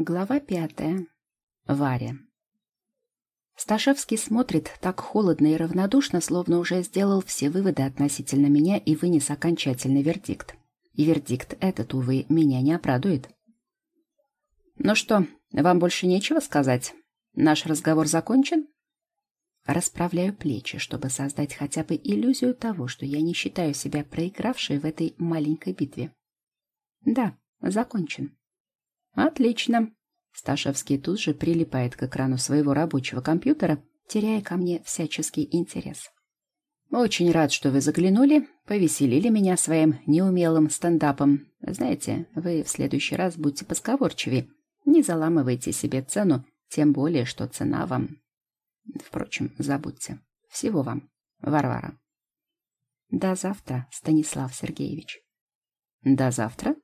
Глава пятая. Варя. Сташевский смотрит так холодно и равнодушно, словно уже сделал все выводы относительно меня и вынес окончательный вердикт. И вердикт этот, увы, меня не обрадует. «Ну что, вам больше нечего сказать? Наш разговор закончен?» Расправляю плечи, чтобы создать хотя бы иллюзию того, что я не считаю себя проигравшей в этой маленькой битве. «Да, закончен». «Отлично». Сташевский тут же прилипает к экрану своего рабочего компьютера, теряя ко мне всяческий интерес. «Очень рад, что вы заглянули, повеселили меня своим неумелым стендапом. Знаете, вы в следующий раз будьте посговорчивее, не заламывайте себе цену, тем более, что цена вам... Впрочем, забудьте. Всего вам, Варвара». «До завтра, Станислав Сергеевич». «До завтра?»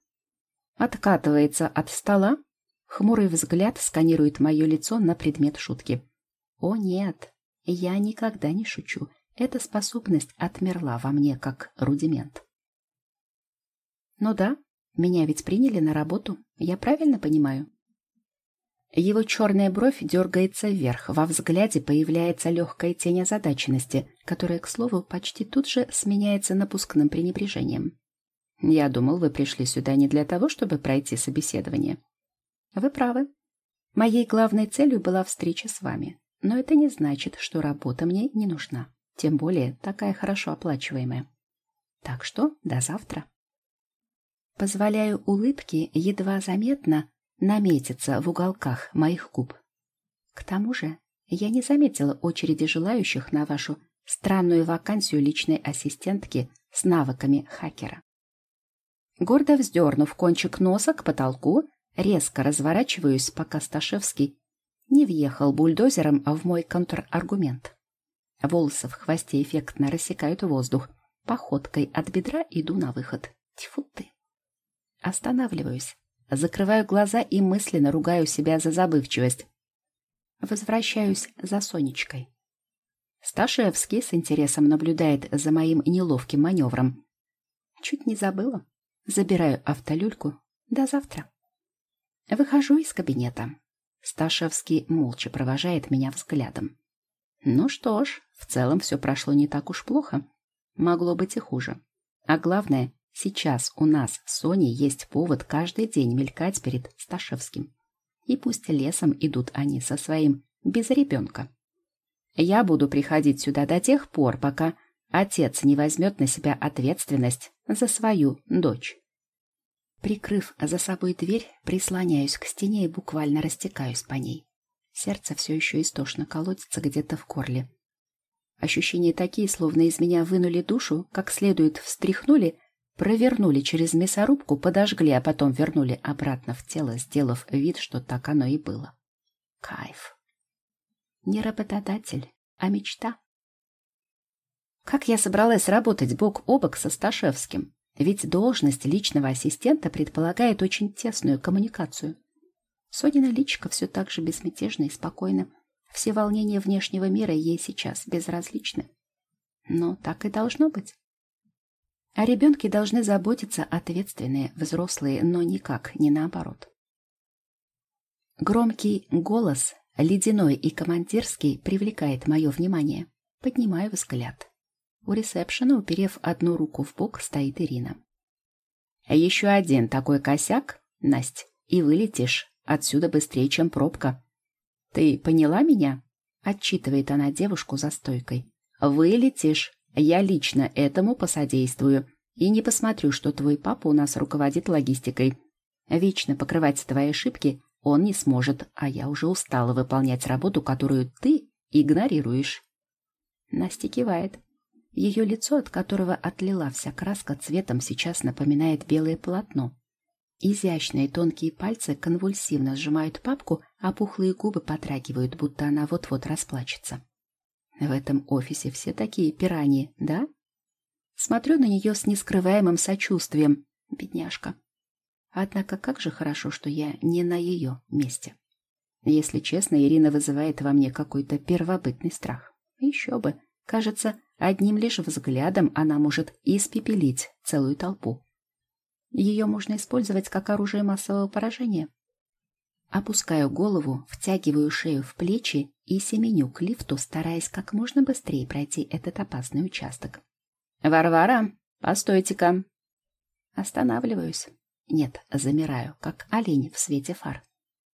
Откатывается от стола. Хмурый взгляд сканирует мое лицо на предмет шутки. О нет, я никогда не шучу. Эта способность отмерла во мне как рудимент. Ну да, меня ведь приняли на работу, я правильно понимаю? Его черная бровь дергается вверх, во взгляде появляется легкая тень озадаченности, которая, к слову, почти тут же сменяется напускным пренебрежением. Я думал, вы пришли сюда не для того, чтобы пройти собеседование. Вы правы. Моей главной целью была встреча с вами. Но это не значит, что работа мне не нужна. Тем более такая хорошо оплачиваемая. Так что до завтра. Позволяю улыбке едва заметно наметиться в уголках моих губ. К тому же я не заметила очереди желающих на вашу странную вакансию личной ассистентки с навыками хакера. Гордо вздернув кончик носа к потолку, резко разворачиваюсь, пока Сташевский не въехал бульдозером в мой контраргумент. Волосы в хвосте эффектно рассекают воздух. Походкой от бедра иду на выход. Тьфу ты. Останавливаюсь. Закрываю глаза и мысленно ругаю себя за забывчивость. Возвращаюсь за Сонечкой. Сташевский с интересом наблюдает за моим неловким маневром. Чуть не забыла. Забираю автолюльку. До завтра. Выхожу из кабинета. Сташевский молча провожает меня взглядом. Ну что ж, в целом все прошло не так уж плохо. Могло быть и хуже. А главное, сейчас у нас с Соней есть повод каждый день мелькать перед Сташевским. И пусть лесом идут они со своим без ребенка. Я буду приходить сюда до тех пор, пока отец не возьмет на себя ответственность за свою дочь. Прикрыв за собой дверь, прислоняюсь к стене и буквально растекаюсь по ней. Сердце все еще истошно колотится где-то в горле. Ощущения такие, словно из меня вынули душу, как следует встряхнули, провернули через мясорубку, подожгли, а потом вернули обратно в тело, сделав вид, что так оно и было. Кайф. Не работодатель, а мечта. Как я собралась работать бок о бок со Сташевским? Ведь должность личного ассистента предполагает очень тесную коммуникацию. Сонина личка все так же безмятежна и спокойна. Все волнения внешнего мира ей сейчас безразличны. Но так и должно быть. О ребенке должны заботиться ответственные взрослые, но никак не наоборот. Громкий голос, ледяной и командирский, привлекает мое внимание. Поднимаю взгляд. У ресепшена, уперев одну руку в бок, стоит Ирина. «Еще один такой косяк, Насть, и вылетишь отсюда быстрее, чем пробка. Ты поняла меня?» — отчитывает она девушку за стойкой. «Вылетишь. Я лично этому посодействую. И не посмотрю, что твой папа у нас руководит логистикой. Вечно покрывать твои ошибки он не сможет, а я уже устала выполнять работу, которую ты игнорируешь». Настя кивает. Ее лицо, от которого отлила вся краска цветом, сейчас напоминает белое полотно. Изящные тонкие пальцы конвульсивно сжимают папку, а пухлые губы потрагивают, будто она вот-вот расплачется. В этом офисе все такие пираньи, да? Смотрю на нее с нескрываемым сочувствием. Бедняжка. Однако как же хорошо, что я не на ее месте. Если честно, Ирина вызывает во мне какой-то первобытный страх. Еще бы. Кажется, одним лишь взглядом она может испепелить целую толпу. Ее можно использовать как оружие массового поражения. Опускаю голову, втягиваю шею в плечи и семеню к лифту, стараясь как можно быстрее пройти этот опасный участок. «Варвара, постойте-ка!» Останавливаюсь. Нет, замираю, как олень в свете фар.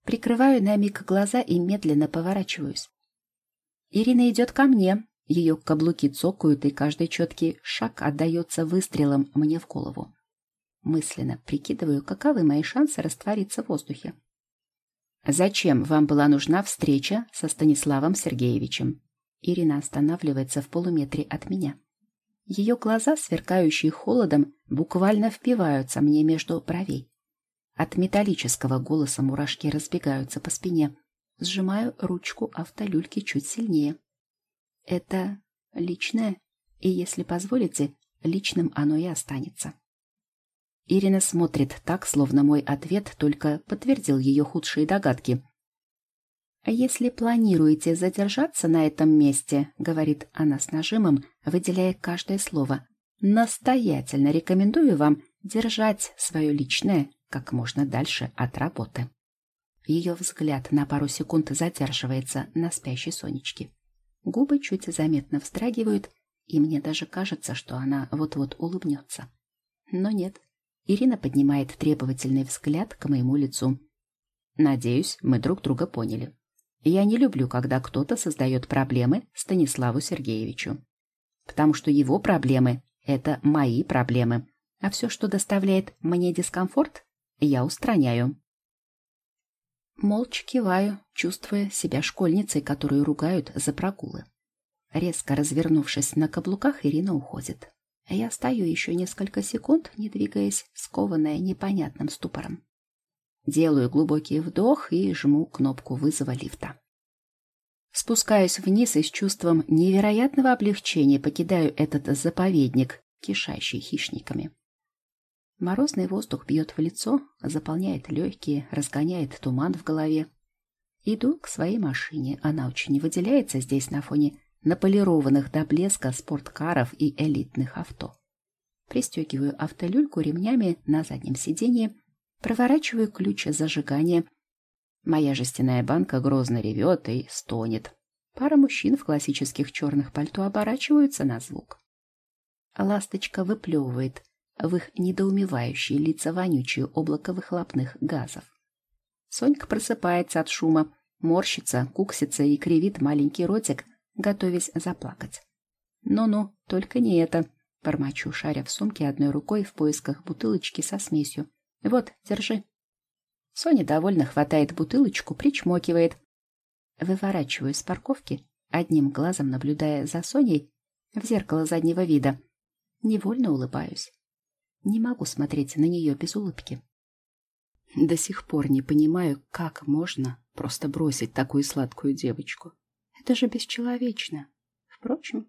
Прикрываю на миг глаза и медленно поворачиваюсь. Ирина идет ко мне. Ее каблуки цокают, и каждый четкий шаг отдается выстрелом мне в голову. Мысленно прикидываю, каковы мои шансы раствориться в воздухе. «Зачем вам была нужна встреча со Станиславом Сергеевичем?» Ирина останавливается в полуметре от меня. Ее глаза, сверкающие холодом, буквально впиваются мне между бровей. От металлического голоса мурашки разбегаются по спине. Сжимаю ручку автолюльки чуть сильнее. Это личное, и, если позволите, личным оно и останется. Ирина смотрит так, словно мой ответ только подтвердил ее худшие догадки. «А «Если планируете задержаться на этом месте», — говорит она с нажимом, выделяя каждое слово, «настоятельно рекомендую вам держать свое личное как можно дальше от работы». Ее взгляд на пару секунд задерживается на спящей Сонечке. Губы чуть заметно встрагивают, и мне даже кажется, что она вот-вот улыбнется. Но нет. Ирина поднимает требовательный взгляд к моему лицу. Надеюсь, мы друг друга поняли. Я не люблю, когда кто-то создает проблемы Станиславу Сергеевичу. Потому что его проблемы — это мои проблемы, а все, что доставляет мне дискомфорт, я устраняю. Молча киваю, чувствуя себя школьницей, которую ругают за прогулы. Резко развернувшись на каблуках, Ирина уходит. Я стою еще несколько секунд, не двигаясь, скованная непонятным ступором. Делаю глубокий вдох и жму кнопку вызова лифта. Спускаюсь вниз и с чувством невероятного облегчения покидаю этот заповедник, кишащий хищниками. Морозный воздух бьет в лицо, заполняет легкие, разгоняет туман в голове. Иду к своей машине. Она очень выделяется здесь на фоне наполированных до блеска спорткаров и элитных авто. Пристегиваю автолюльку ремнями на заднем сиденье Проворачиваю ключ зажигания. Моя жестяная банка грозно ревет и стонет. Пара мужчин в классических черных пальто оборачиваются на звук. Ласточка выплевывает в их недоумевающие лица вонючие облако выхлопных газов. Сонька просыпается от шума, морщится, куксится и кривит маленький ротик, готовясь заплакать. «Ну-ну, только не это!» — бормочу, шаря в сумке одной рукой в поисках бутылочки со смесью. Вот, держи. Соня довольно хватает бутылочку, причмокивает. Выворачиваю с парковки, одним глазом наблюдая за Соней в зеркало заднего вида. Невольно улыбаюсь. Не могу смотреть на нее без улыбки. До сих пор не понимаю, как можно просто бросить такую сладкую девочку. Это же бесчеловечно. Впрочем,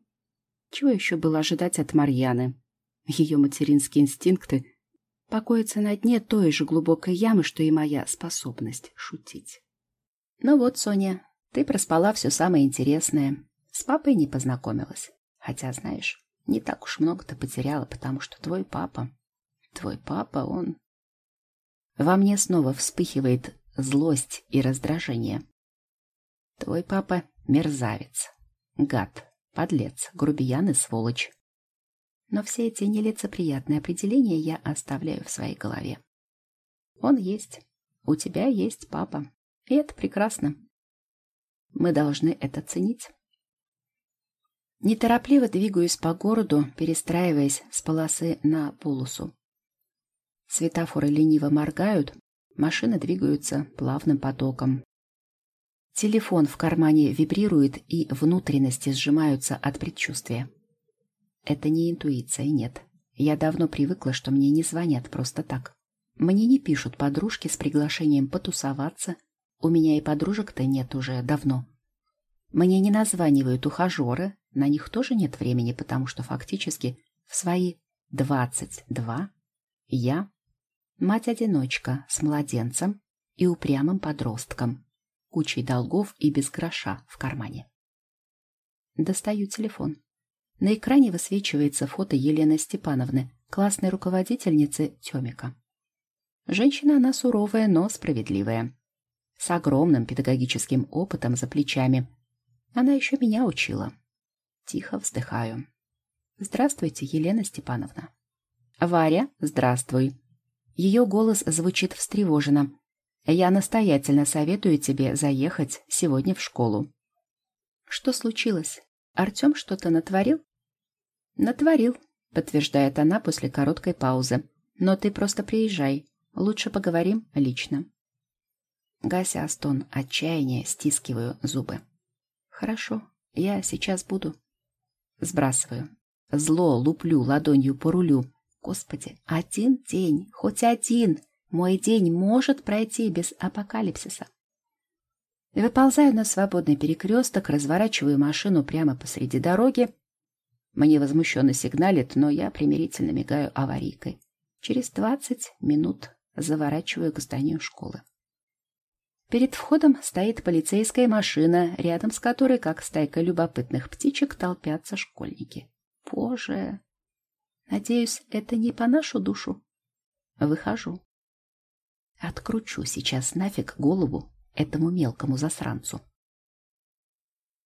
чего еще было ожидать от Марьяны? Ее материнские инстинкты покоится на дне той же глубокой ямы, что и моя способность шутить. Ну вот, Соня, ты проспала все самое интересное. С папой не познакомилась. Хотя, знаешь, не так уж много ты потеряла, потому что твой папа... Твой папа, он... Во мне снова вспыхивает злость и раздражение. Твой папа — мерзавец, гад, подлец, грубиян и сволочь. Но все эти нелицеприятные определения я оставляю в своей голове. Он есть. У тебя есть папа. И это прекрасно. Мы должны это ценить. Неторопливо двигаюсь по городу, перестраиваясь с полосы на полосу. Светофоры лениво моргают, машины двигаются плавным потоком. Телефон в кармане вибрирует, и внутренности сжимаются от предчувствия. Это не интуиция, нет. Я давно привыкла, что мне не звонят просто так. Мне не пишут подружки с приглашением потусоваться. У меня и подружек-то нет уже давно. Мне не названивают ухажеры, на них тоже нет времени, потому что фактически в свои двадцать два я мать-одиночка с младенцем и упрямым подростком, кучей долгов и без гроша в кармане. Достаю телефон. На экране высвечивается фото Елены Степановны, классной руководительницы Тёмика. Женщина она суровая, но справедливая. с огромным педагогическим опытом за плечами. Она еще меня учила. Тихо вздыхаю. Здравствуйте, Елена Степановна. Варя, здравствуй. Ее голос звучит встревоженно. Я настоятельно советую тебе заехать сегодня в школу. Что случилось? Артем что-то натворил? Натворил, подтверждает она после короткой паузы. Но ты просто приезжай. Лучше поговорим лично. Гася стон отчаяния, стискиваю зубы. Хорошо, я сейчас буду. Сбрасываю. Зло луплю ладонью по рулю. Господи, один день, хоть один, мой день может пройти без апокалипсиса. Выползаю на свободный перекресток, разворачиваю машину прямо посреди дороги. Мне возмущенно сигналит, но я примирительно мигаю аварийкой. Через двадцать минут заворачиваю к зданию школы. Перед входом стоит полицейская машина, рядом с которой, как стайка любопытных птичек, толпятся школьники. Боже! Надеюсь, это не по нашу душу. Выхожу. Откручу сейчас нафиг голову этому мелкому засранцу.